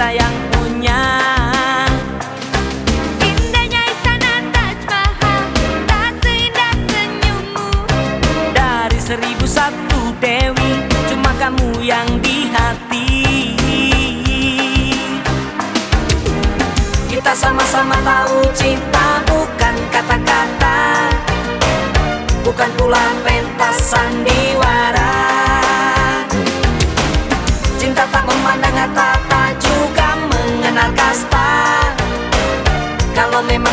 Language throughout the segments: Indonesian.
kita yang punya. Indahnya istana Taj Mahal Tak seindah senyummu. Dari seribu satu dewi Cuma kamu yang di hati. Kita sama-sama tahu cinta bukan kata-kata. Bukan pula pentas sandiwara Cinta tak memandang atap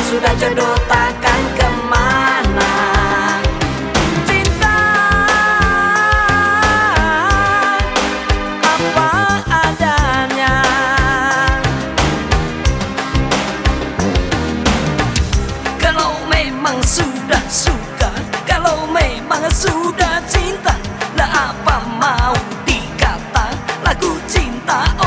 sudah jodoh takkan ke mana. Cinta apa adanya? Kalau memang sudah suka Kalau memang sudah cinta Lah apa mau dikata Lagu cinta? oke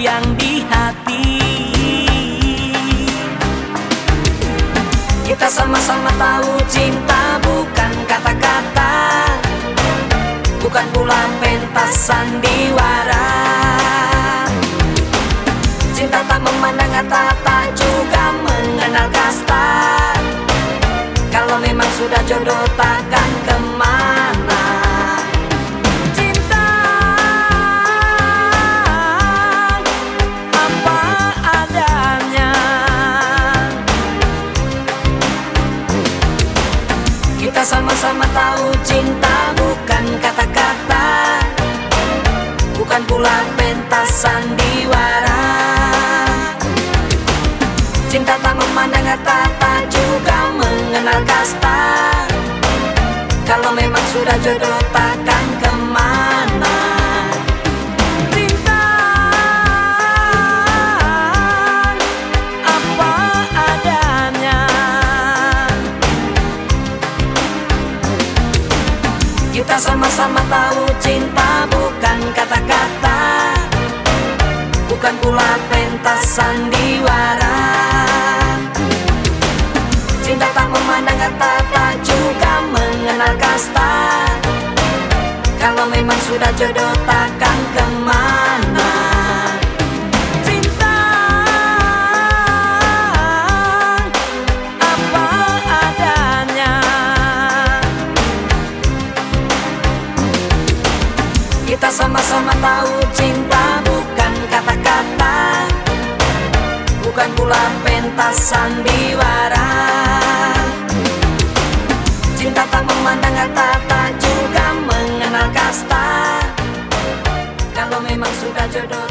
yang di hati. Kita sama-sama tahu cinta bukan kata-kata. Bukan pula pentas sandiwara Cinta tak memandang harta tak juga mengenal kasta. Kalau memang sudah jodoh takkan Kita sama-sama tahu cinta bukan kata-kata. Bukan pula pentas sandiwara Cinta tak memandang harta tak juga mengenal kasta. Kalau memang sudah jodoh sama-sama tahu cinta bukan kata-kata. Bukan pula pentas sandiwara Cinta tak memandang harta tak juga mengenal kasta. Kalau memang sudah jodoh takkan Sama-sama tahu cinta bukan kata-kata. Bukan pula pentas sandiwara Cinta tak memandang harta tak juga mengenal kasta. Kalau memang sudah jodoh